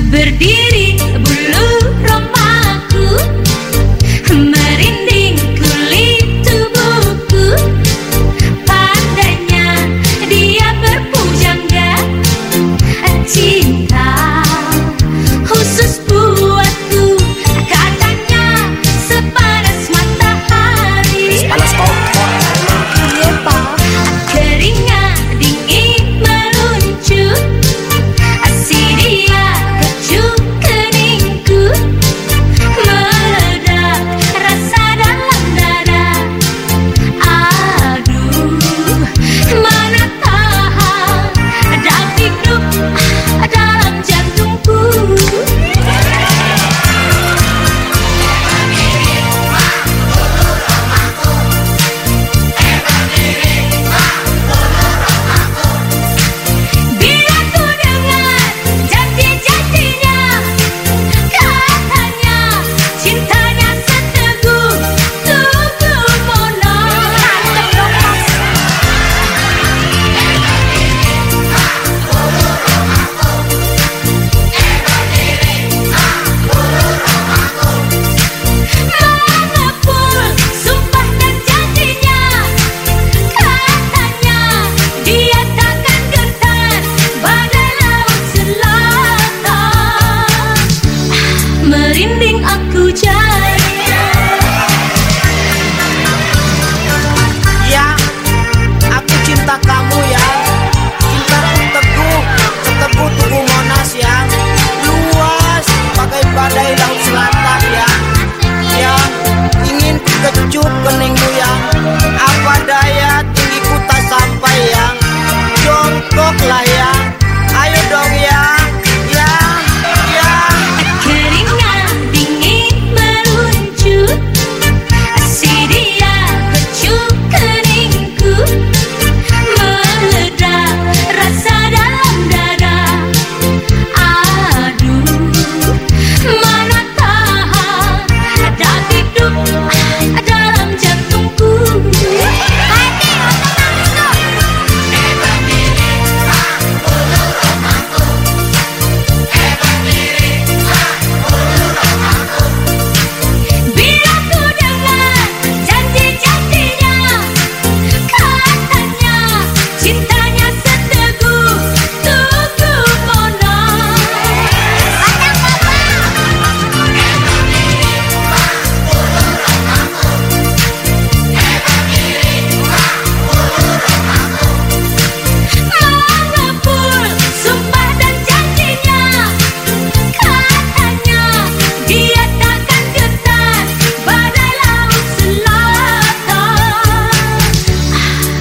berdiri bulu romaku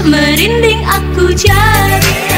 merinding aku jadi.